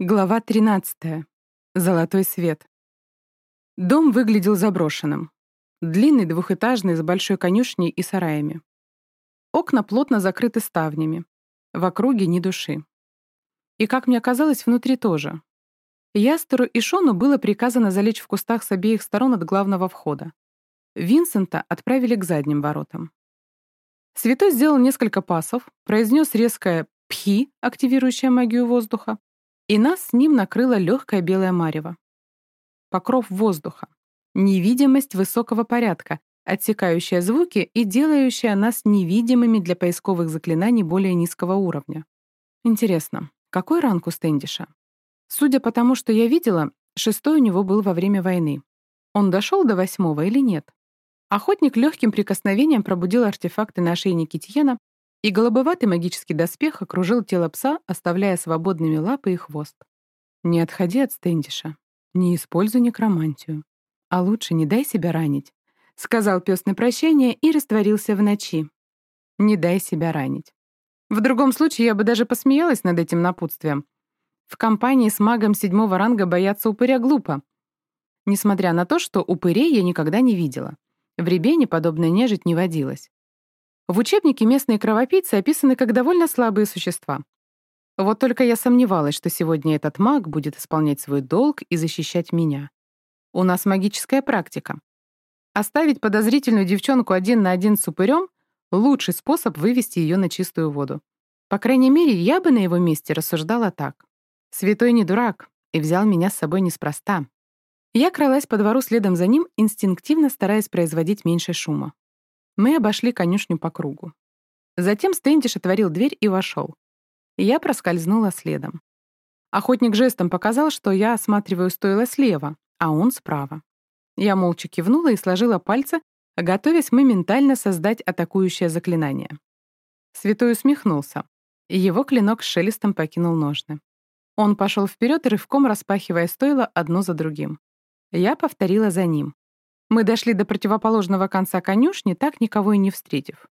Глава 13. Золотой свет. Дом выглядел заброшенным. Длинный, двухэтажный, с большой конюшней и сараями. Окна плотно закрыты ставнями. В округе ни души. И, как мне казалось, внутри тоже. Ястеру и Шону было приказано залечь в кустах с обеих сторон от главного входа. Винсента отправили к задним воротам. Святой сделал несколько пасов, произнес резкое «пхи», активирующее магию воздуха, и нас с ним накрыло легкое белое марево. Покров воздуха, невидимость высокого порядка, отсекающая звуки и делающая нас невидимыми для поисковых заклинаний более низкого уровня. Интересно, какой ранг у Стэндиша? Судя по тому, что я видела, шестой у него был во время войны. Он дошел до восьмого или нет? Охотник легким прикосновением пробудил артефакты на ошейнике Тьена и голубоватый магический доспех окружил тело пса, оставляя свободными лапы и хвост. «Не отходи от Стэндиша. Не используй некромантию. А лучше не дай себя ранить», — сказал пес на прощание и растворился в ночи. «Не дай себя ранить». В другом случае я бы даже посмеялась над этим напутствием. В компании с магом седьмого ранга бояться упыря глупо. Несмотря на то, что упырей я никогда не видела. В Ребене подобная нежить не водилась. В учебнике местные кровопийцы описаны как довольно слабые существа. Вот только я сомневалась, что сегодня этот маг будет исполнять свой долг и защищать меня. У нас магическая практика. Оставить подозрительную девчонку один на один с упырем — лучший способ вывести ее на чистую воду. По крайней мере, я бы на его месте рассуждала так. Святой не дурак и взял меня с собой неспроста. Я кралась по двору следом за ним, инстинктивно стараясь производить меньше шума. Мы обошли конюшню по кругу. Затем Стэндиш отворил дверь и вошел. Я проскользнула следом. Охотник жестом показал, что я осматриваю стойло слева, а он справа. Я молча кивнула и сложила пальцы, готовясь моментально создать атакующее заклинание. Святой усмехнулся, и его клинок с шелестом покинул ножны. Он пошел вперед, рывком распахивая стойло одно за другим. Я повторила за ним. Мы дошли до противоположного конца конюшни, так никого и не встретив.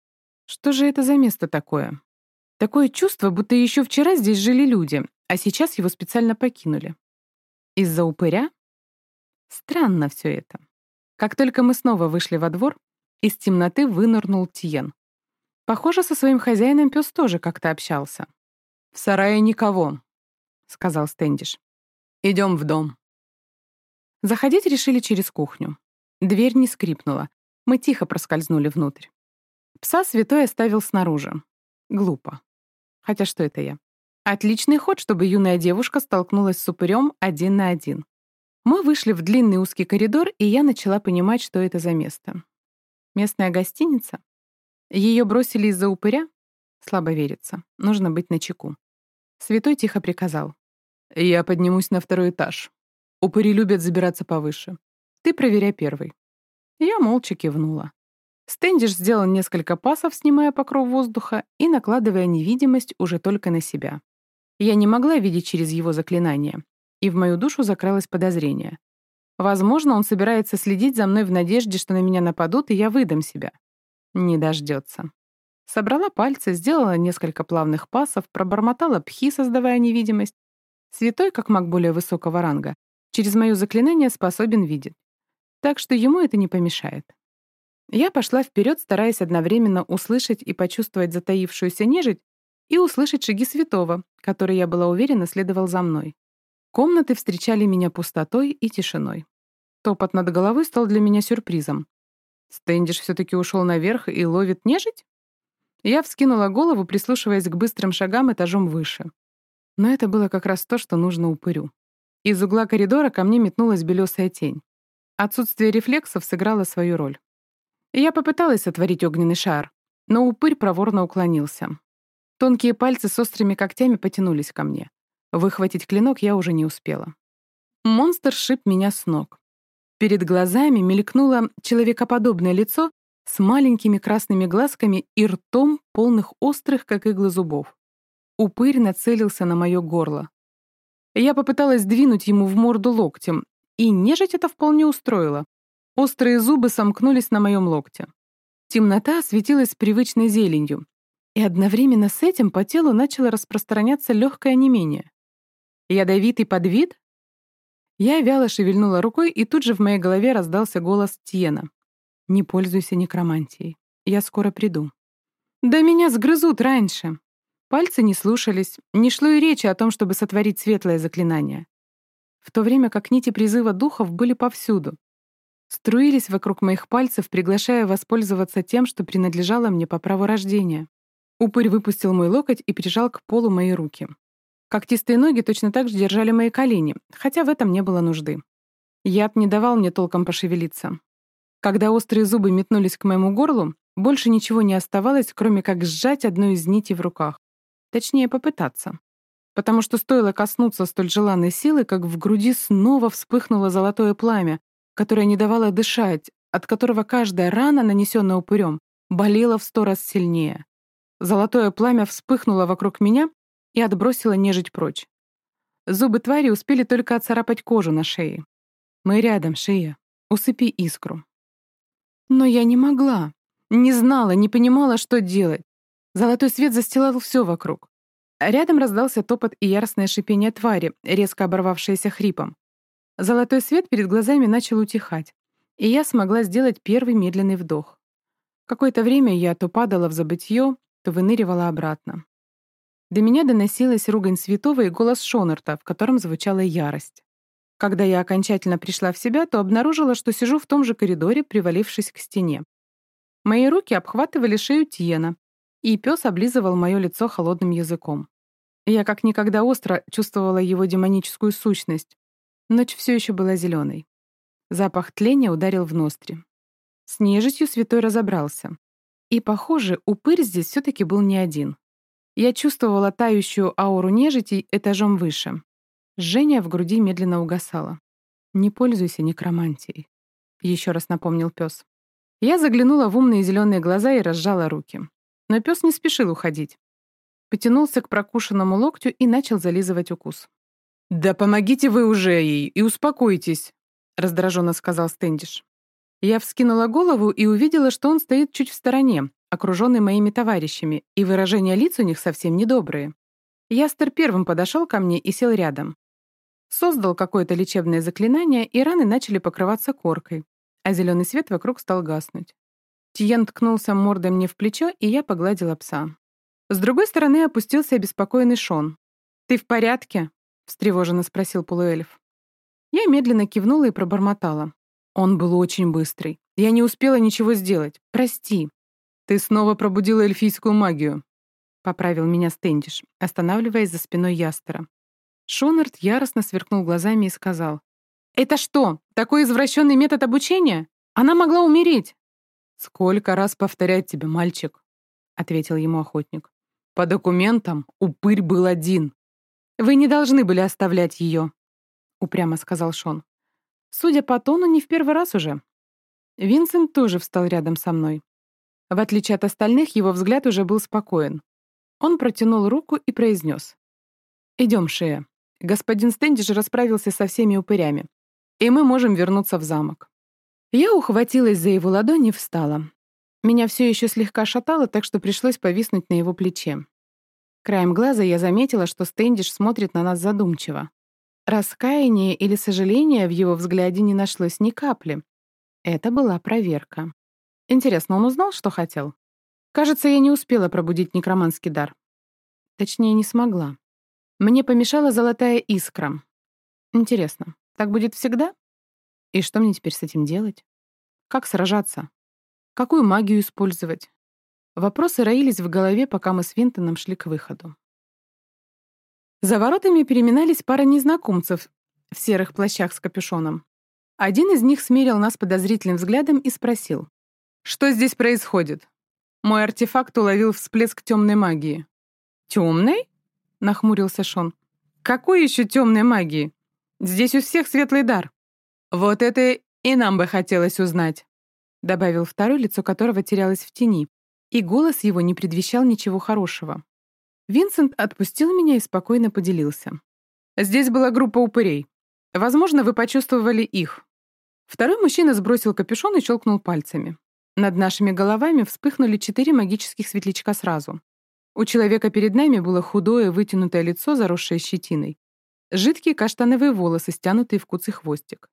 Что же это за место такое? Такое чувство, будто еще вчера здесь жили люди, а сейчас его специально покинули. Из-за упыря? Странно все это. Как только мы снова вышли во двор, из темноты вынырнул Тиен. Похоже, со своим хозяином пес тоже как-то общался. «В сарае никого», — сказал Стэндиш. «Идем в дом». Заходить решили через кухню. Дверь не скрипнула. Мы тихо проскользнули внутрь. Пса святой оставил снаружи. Глупо. Хотя что это я? Отличный ход, чтобы юная девушка столкнулась с упырем один на один. Мы вышли в длинный узкий коридор, и я начала понимать, что это за место. Местная гостиница? Ее бросили из-за упыря? Слабо верится. Нужно быть начеку. Святой тихо приказал. «Я поднимусь на второй этаж. Упыри любят забираться повыше. Ты проверяй первый». Я молча кивнула. Стэндиш сделал несколько пасов, снимая покров воздуха и накладывая невидимость уже только на себя. Я не могла видеть через его заклинание, и в мою душу закралось подозрение. Возможно, он собирается следить за мной в надежде, что на меня нападут, и я выдам себя. Не дождется. Собрала пальцы, сделала несколько плавных пасов, пробормотала пхи, создавая невидимость. Святой, как маг более высокого ранга, через мое заклинание способен видеть так что ему это не помешает. Я пошла вперед, стараясь одновременно услышать и почувствовать затаившуюся нежить и услышать шаги святого, который, я была уверена, следовал за мной. Комнаты встречали меня пустотой и тишиной. Топот над головой стал для меня сюрпризом. Стэндиш все-таки ушел наверх и ловит нежить? Я вскинула голову, прислушиваясь к быстрым шагам этажом выше. Но это было как раз то, что нужно упырю. Из угла коридора ко мне метнулась белесая тень. Отсутствие рефлексов сыграло свою роль. Я попыталась отворить огненный шар, но упырь проворно уклонился. Тонкие пальцы с острыми когтями потянулись ко мне. Выхватить клинок я уже не успела. Монстр шип меня с ног. Перед глазами мелькнуло человекоподобное лицо с маленькими красными глазками и ртом, полных острых, как иглы зубов. Упырь нацелился на мое горло. Я попыталась двинуть ему в морду локтем, и нежить это вполне устроило. Острые зубы сомкнулись на моем локте. Темнота осветилась привычной зеленью, и одновременно с этим по телу начало распространяться легкое онемение. Ядовитый подвид? Я вяло шевельнула рукой, и тут же в моей голове раздался голос Тьена. «Не пользуйся некромантией. Я скоро приду». «Да меня сгрызут раньше». Пальцы не слушались, не шло и речи о том, чтобы сотворить светлое заклинание. В то время как нити призыва духов были повсюду. Струились вокруг моих пальцев, приглашая воспользоваться тем, что принадлежало мне по праву рождения. Упырь выпустил мой локоть и прижал к полу мои руки. Когтистые ноги точно так же держали мои колени, хотя в этом не было нужды. Яд не давал мне толком пошевелиться. Когда острые зубы метнулись к моему горлу, больше ничего не оставалось, кроме как сжать одну из нитей в руках. Точнее, попытаться. Потому что стоило коснуться столь желанной силы, как в груди снова вспыхнуло золотое пламя, которое не давало дышать, от которого каждая рана, нанесенная упырем, болела в сто раз сильнее. Золотое пламя вспыхнуло вокруг меня и отбросила нежить прочь. Зубы твари успели только отцарапать кожу на шее. «Мы рядом, шея. Усыпи искру». Но я не могла. Не знала, не понимала, что делать. Золотой свет застилал все вокруг. Рядом раздался топот и яростное шипение твари, резко оборвавшееся хрипом. Золотой свет перед глазами начал утихать, и я смогла сделать первый медленный вдох. Какое-то время я то падала в забытье, то выныривала обратно. До меня доносилась ругань святого и голос Шонерта, в котором звучала ярость. Когда я окончательно пришла в себя, то обнаружила, что сижу в том же коридоре, привалившись к стене. Мои руки обхватывали шею Тиена, и пес облизывал мое лицо холодным языком. Я как никогда остро чувствовала его демоническую сущность. Ночь все еще была зеленой. Запах тления ударил в ноздри. С нежитью святой разобрался. И, похоже, упырь здесь все-таки был не один. Я чувствовала тающую ауру нежити этажом выше. Жжение в груди медленно угасало. «Не пользуйся некромантией», — еще раз напомнил пес. Я заглянула в умные зеленые глаза и разжала руки. Но пес не спешил уходить. Потянулся к прокушенному локтю и начал зализывать укус. «Да помогите вы уже ей и успокойтесь», — раздраженно сказал Стэндиш. Я вскинула голову и увидела, что он стоит чуть в стороне, окруженный моими товарищами, и выражения лиц у них совсем недобрые. Ястер первым подошел ко мне и сел рядом. Создал какое-то лечебное заклинание, и раны начали покрываться коркой, а зеленый свет вокруг стал гаснуть. Тиен ткнулся мордой мне в плечо, и я погладила пса. С другой стороны опустился обеспокоенный Шон. «Ты в порядке?» — встревоженно спросил полуэльф. Я медленно кивнула и пробормотала. Он был очень быстрый. Я не успела ничего сделать. Прости. «Ты снова пробудила эльфийскую магию», — поправил меня Стэндиш, останавливаясь за спиной Ястера. Шонард яростно сверкнул глазами и сказал. «Это что, такой извращенный метод обучения? Она могла умереть!» «Сколько раз повторять тебе, мальчик?» — ответил ему охотник. «По документам упырь был один». «Вы не должны были оставлять ее», — упрямо сказал Шон. Судя по тону, не в первый раз уже. Винсент тоже встал рядом со мной. В отличие от остальных, его взгляд уже был спокоен. Он протянул руку и произнес. «Идем, Шея. Господин Стэндиш расправился со всеми упырями, и мы можем вернуться в замок». Я ухватилась за его ладонь и встала. Меня все еще слегка шатало, так что пришлось повиснуть на его плече. Краем глаза я заметила, что Стэндиш смотрит на нас задумчиво. Раскаяния или сожаления в его взгляде не нашлось ни капли. Это была проверка. Интересно, он узнал, что хотел? Кажется, я не успела пробудить некроманский дар. Точнее, не смогла. Мне помешала золотая искра. Интересно, так будет всегда? И что мне теперь с этим делать? Как сражаться? Какую магию использовать? Вопросы роились в голове, пока мы с Винтоном шли к выходу. За воротами переминались пара незнакомцев в серых плащах с капюшоном. Один из них смерил нас подозрительным взглядом и спросил. Что здесь происходит? Мой артефакт уловил всплеск темной магии. Темной? нахмурился Шон. Какой еще темной магии? Здесь у всех светлый дар. Вот это и нам бы хотелось узнать, добавил второй, лицо которого терялось в тени, и голос его не предвещал ничего хорошего. Винсент отпустил меня и спокойно поделился. Здесь была группа упырей. Возможно, вы почувствовали их. Второй мужчина сбросил капюшон и щелкнул пальцами. Над нашими головами вспыхнули четыре магических светлячка сразу. У человека перед нами было худое, вытянутое лицо, заросшее щетиной. жидкие каштановые волосы, стянутые в куцый хвостик.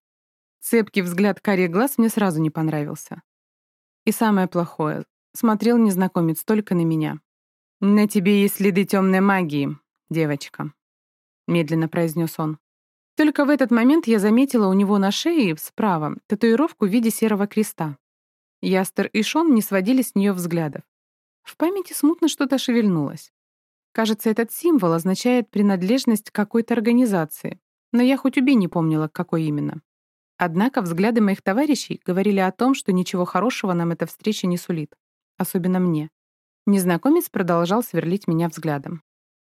Цепкий взгляд карих глаз мне сразу не понравился. И самое плохое — смотрел незнакомец только на меня. «На тебе есть следы темной магии, девочка», — медленно произнес он. Только в этот момент я заметила у него на шее справа татуировку в виде серого креста. Ястер и Шон не сводили с нее взглядов. В памяти смутно что-то шевельнулось. Кажется, этот символ означает принадлежность к какой-то организации, но я хоть убей не помнила, какой именно. Однако взгляды моих товарищей говорили о том, что ничего хорошего нам эта встреча не сулит. Особенно мне. Незнакомец продолжал сверлить меня взглядом.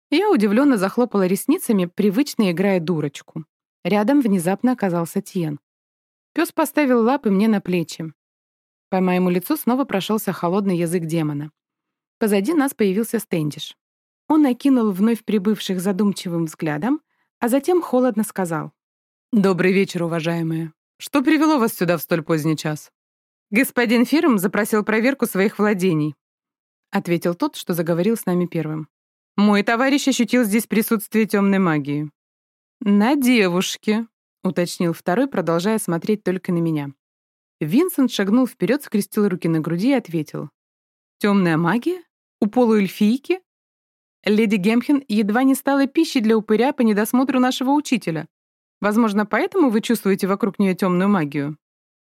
Я удивленно захлопала ресницами, привычно играя дурочку. Рядом внезапно оказался Тиен. Пес поставил лапы мне на плечи. По моему лицу снова прошелся холодный язык демона. Позади нас появился Стэндиш. Он накинул вновь прибывших задумчивым взглядом, а затем холодно сказал. «Добрый вечер, уважаемые. Что привело вас сюда в столь поздний час?» «Господин Фирм запросил проверку своих владений», — ответил тот, что заговорил с нами первым. «Мой товарищ ощутил здесь присутствие темной магии». «На девушке», — уточнил второй, продолжая смотреть только на меня. Винсент шагнул вперед, скрестил руки на груди и ответил. «Темная магия? У полуэльфийки? Леди Гемхен едва не стала пищей для упыря по недосмотру нашего учителя. Возможно, поэтому вы чувствуете вокруг нее темную магию?»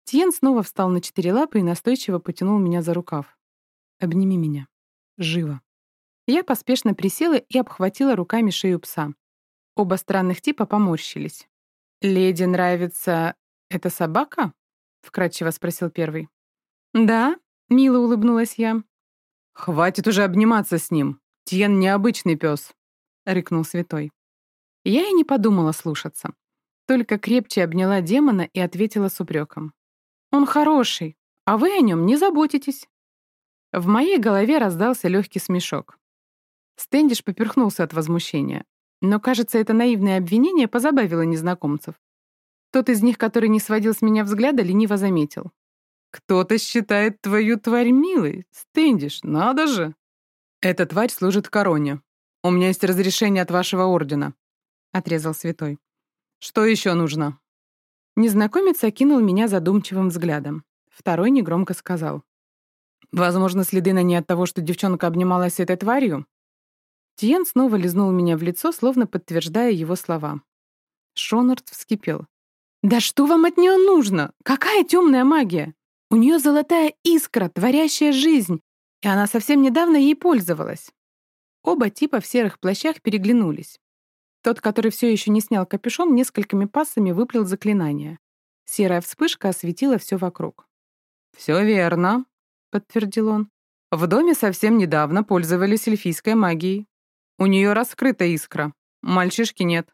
Тьен снова встал на четыре лапы и настойчиво потянул меня за рукав. «Обними меня. Живо». Я поспешно присела и обхватила руками шею пса. Оба странных типа поморщились. «Леди нравится... эта собака?» — вкратчиво спросил первый. «Да», — мило улыбнулась я. «Хватит уже обниматься с ним. Тьен необычный пес», — рыкнул святой. Я и не подумала слушаться. Только крепче обняла демона и ответила с упреком. «Он хороший, а вы о нем не заботитесь». В моей голове раздался легкий смешок. Стэндиш поперхнулся от возмущения. Но, кажется, это наивное обвинение позабавило незнакомцев. Тот из них, который не сводил с меня взгляда, лениво заметил. «Кто-то считает твою тварь милой, Стэндиш, надо же!» «Эта тварь служит короне. У меня есть разрешение от вашего ордена», — отрезал святой. «Что еще нужно?» Незнакомец окинул меня задумчивым взглядом. Второй негромко сказал. «Возможно, следы на ней от того, что девчонка обнималась с этой тварью?» Тиен снова лизнул меня в лицо, словно подтверждая его слова. Шонард вскипел. «Да что вам от нее нужно? Какая темная магия? У нее золотая искра, творящая жизнь, и она совсем недавно ей пользовалась. Оба типа в серых плащах переглянулись. Тот, который все еще не снял капюшон, несколькими пассами выплел заклинание. Серая вспышка осветила все вокруг. «Все верно», — подтвердил он. «В доме совсем недавно пользовались эльфийской магией. У нее раскрыта искра. Мальчишки нет».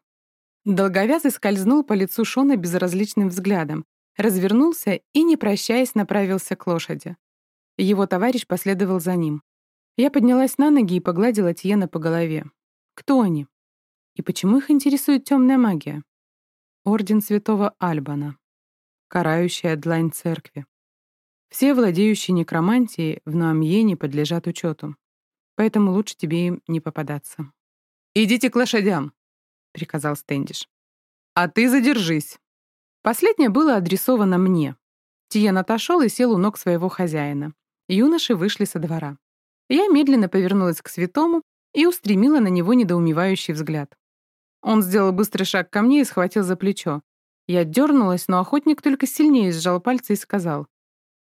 Долговязый скользнул по лицу Шона безразличным взглядом, развернулся и, не прощаясь, направился к лошади. Его товарищ последовал за ним. Я поднялась на ноги и погладила Тиена по голове. Кто они? И почему их интересует темная магия? Орден Святого Альбана. Карающая длань церкви. Все владеющие некромантией в Нуамьене подлежат учету. Поэтому лучше тебе им не попадаться. «Идите к лошадям», — приказал Стэндиш. «А ты задержись». Последнее было адресовано мне. Тиен отошел и сел у ног своего хозяина. Юноши вышли со двора. Я медленно повернулась к святому и устремила на него недоумевающий взгляд. Он сделал быстрый шаг ко мне и схватил за плечо. Я дернулась, но охотник только сильнее сжал пальцы и сказал.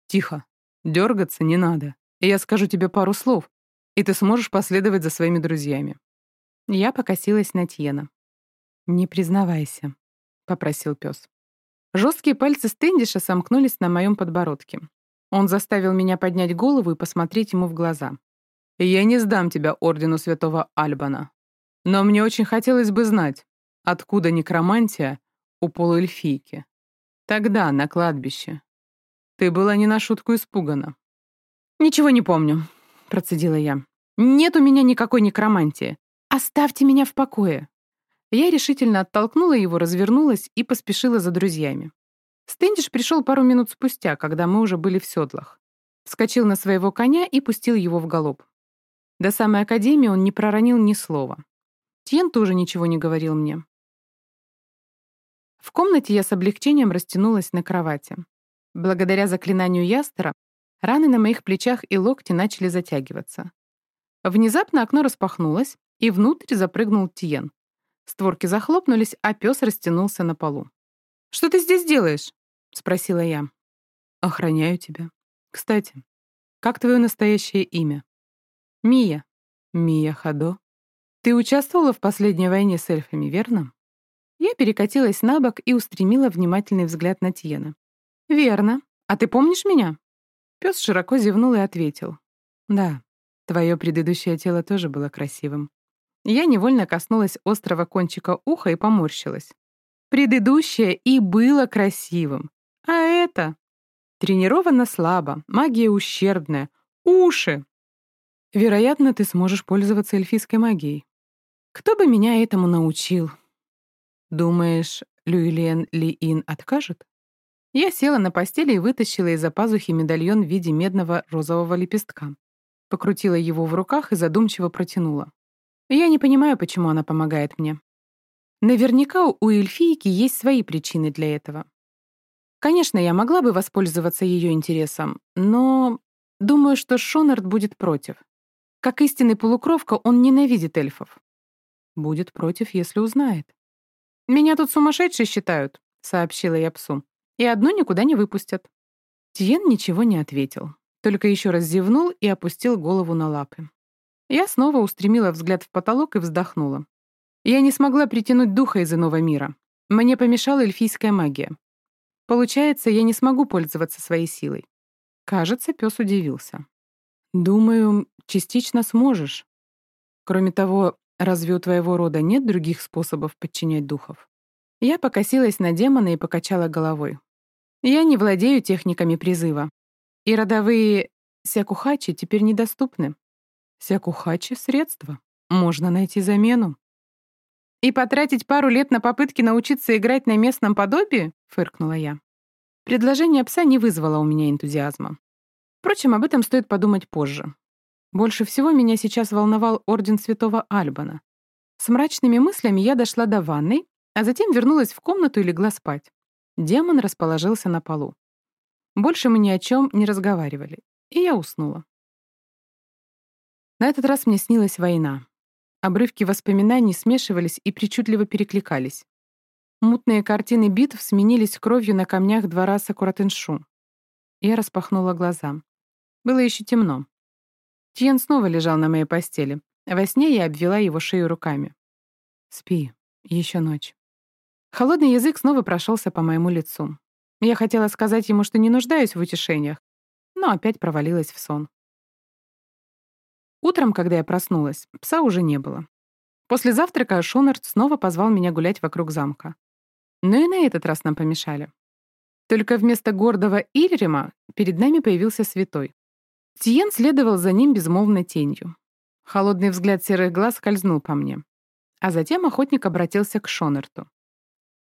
«Тихо, дергаться не надо. Я скажу тебе пару слов, и ты сможешь последовать за своими друзьями». Я покосилась на Тьена. «Не признавайся», — попросил пес. Жесткие пальцы Стэндиша сомкнулись на моем подбородке. Он заставил меня поднять голову и посмотреть ему в глаза. «Я не сдам тебя ордену святого Альбана. Но мне очень хотелось бы знать, откуда некромантия у полуэльфийки. Тогда, на кладбище. Ты была не на шутку испугана». «Ничего не помню», — процедила я. «Нет у меня никакой некромантии. Оставьте меня в покое». Я решительно оттолкнула его, развернулась и поспешила за друзьями. Стэндиш пришел пару минут спустя, когда мы уже были в седлах. Вскочил на своего коня и пустил его в галоп. До самой академии он не проронил ни слова. Тьен тоже ничего не говорил мне. В комнате я с облегчением растянулась на кровати. Благодаря заклинанию ястера раны на моих плечах и локте начали затягиваться. Внезапно окно распахнулось, и внутрь запрыгнул Тиен. Створки захлопнулись, а пес растянулся на полу. «Что ты здесь делаешь?» — спросила я. «Охраняю тебя. Кстати, как твое настоящее имя?» «Мия». «Мия Хадо. Ты участвовала в последней войне с эльфами, верно?» Я перекатилась на бок и устремила внимательный взгляд на Тиена. «Верно. А ты помнишь меня?» Пес широко зевнул и ответил. «Да, твое предыдущее тело тоже было красивым». Я невольно коснулась острого кончика уха и поморщилась. Предыдущее и было красивым. А это? Тренировано слабо, магия ущербная, уши. Вероятно, ты сможешь пользоваться эльфийской магией. Кто бы меня этому научил? Думаешь, Люилен Ли-Ин откажет? Я села на постели и вытащила из-за пазухи медальон в виде медного розового лепестка. Покрутила его в руках и задумчиво протянула. Я не понимаю, почему она помогает мне. Наверняка у эльфийки есть свои причины для этого. Конечно, я могла бы воспользоваться ее интересом, но думаю, что Шонард будет против. Как истинный полукровка, он ненавидит эльфов. Будет против, если узнает. «Меня тут сумасшедшие считают», — сообщила я псу. «И одну никуда не выпустят». Тиен ничего не ответил, только еще раз зевнул и опустил голову на лапы. Я снова устремила взгляд в потолок и вздохнула. Я не смогла притянуть духа из иного мира. Мне помешала эльфийская магия. Получается, я не смогу пользоваться своей силой. Кажется, пес удивился. Думаю, частично сможешь. Кроме того, Разве у твоего рода нет других способов подчинять духов? Я покосилась на демона и покачала головой. Я не владею техниками призыва. И родовые сякухачи теперь недоступны. Сякухачи — средства. Можно найти замену. «И потратить пару лет на попытки научиться играть на местном подобии?» — фыркнула я. Предложение пса не вызвало у меня энтузиазма. Впрочем, об этом стоит подумать позже. Больше всего меня сейчас волновал орден святого Альбана. С мрачными мыслями я дошла до ванной, а затем вернулась в комнату и легла спать. Демон расположился на полу. Больше мы ни о чем не разговаривали, и я уснула. На этот раз мне снилась война. Обрывки воспоминаний смешивались и причудливо перекликались. Мутные картины битв сменились кровью на камнях двора Сакуратеншу. Я распахнула глаза. Было еще темно. Тьен снова лежал на моей постели. Во сне я обвела его шею руками. «Спи, еще ночь». Холодный язык снова прошелся по моему лицу. Я хотела сказать ему, что не нуждаюсь в утешениях, но опять провалилась в сон. Утром, когда я проснулась, пса уже не было. После завтрака Шонард снова позвал меня гулять вокруг замка. Но и на этот раз нам помешали. Только вместо гордого Ильрима перед нами появился святой. Тиен следовал за ним безмолвной тенью. Холодный взгляд серых глаз скользнул по мне. А затем охотник обратился к Шонерту.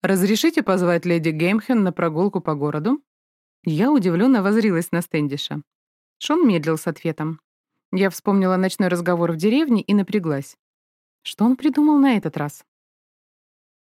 «Разрешите позвать леди Геймхен на прогулку по городу?» Я удивленно возрилась на Стэндиша. Шон медлил с ответом. Я вспомнила ночной разговор в деревне и напряглась. Что он придумал на этот раз?